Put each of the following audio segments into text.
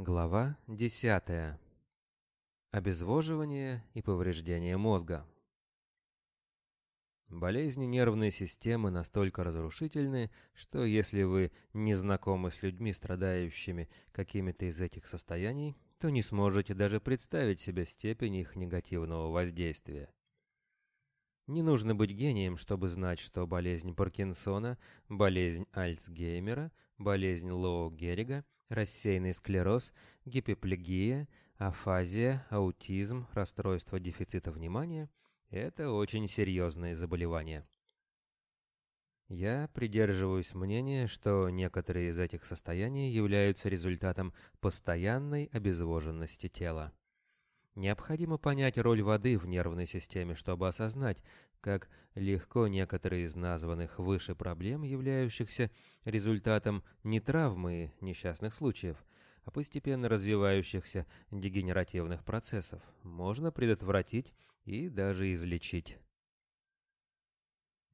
Глава 10. Обезвоживание и повреждение мозга. Болезни нервной системы настолько разрушительны, что если вы не знакомы с людьми, страдающими какими-то из этих состояний, то не сможете даже представить себе степень их негативного воздействия. Не нужно быть гением, чтобы знать, что болезнь Паркинсона, болезнь Альцгеймера, болезнь Лоу-Геррига – рассеянный склероз, гипоплегия, афазия, аутизм, расстройство дефицита внимания – это очень серьезные заболевания. Я придерживаюсь мнения, что некоторые из этих состояний являются результатом постоянной обезвоженности тела. Необходимо понять роль воды в нервной системе, чтобы осознать, как легко некоторые из названных выше проблем, являющихся результатом не травмы несчастных случаев, а постепенно развивающихся дегенеративных процессов, можно предотвратить и даже излечить.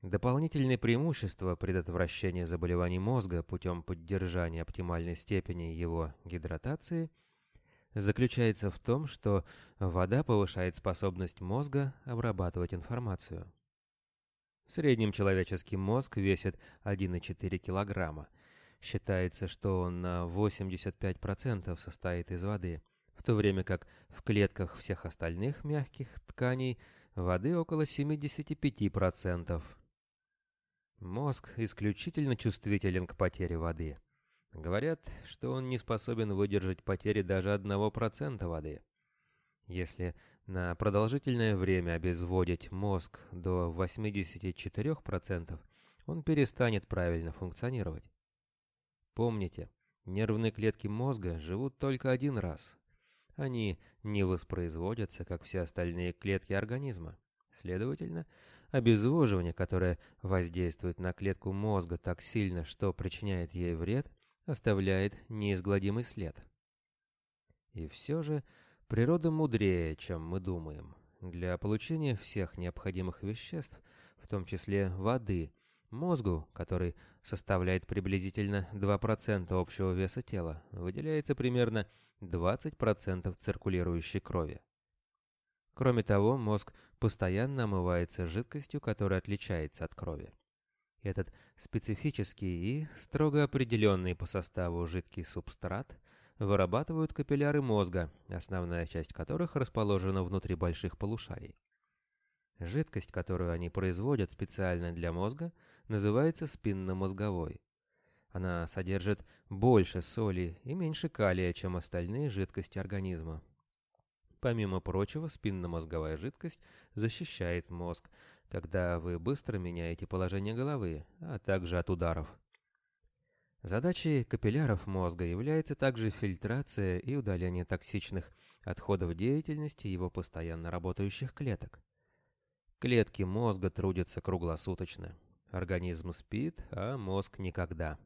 Дополнительные преимущества предотвращения заболеваний мозга путем поддержания оптимальной степени его гидратации – заключается в том, что вода повышает способность мозга обрабатывать информацию. В среднем человеческий мозг весит 1,4 килограмма. Считается, что он на 85% состоит из воды, в то время как в клетках всех остальных мягких тканей воды около 75%. Мозг исключительно чувствителен к потере воды. Говорят, что он не способен выдержать потери даже 1% воды. Если на продолжительное время обезводить мозг до 84%, он перестанет правильно функционировать. Помните, нервные клетки мозга живут только один раз. Они не воспроизводятся, как все остальные клетки организма. Следовательно, обезвоживание, которое воздействует на клетку мозга так сильно, что причиняет ей вред – оставляет неизгладимый след. И все же природа мудрее, чем мы думаем. Для получения всех необходимых веществ, в том числе воды, мозгу, который составляет приблизительно 2% общего веса тела, выделяется примерно 20% циркулирующей крови. Кроме того, мозг постоянно омывается жидкостью, которая отличается от крови. Этот специфический и строго определенный по составу жидкий субстрат вырабатывают капилляры мозга, основная часть которых расположена внутри больших полушарий. Жидкость, которую они производят специально для мозга, называется спинномозговой. Она содержит больше соли и меньше калия, чем остальные жидкости организма. Помимо прочего, спинномозговая жидкость защищает мозг, когда вы быстро меняете положение головы, а также от ударов. Задачей капилляров мозга является также фильтрация и удаление токсичных отходов деятельности его постоянно работающих клеток. Клетки мозга трудятся круглосуточно. Организм спит, а мозг никогда.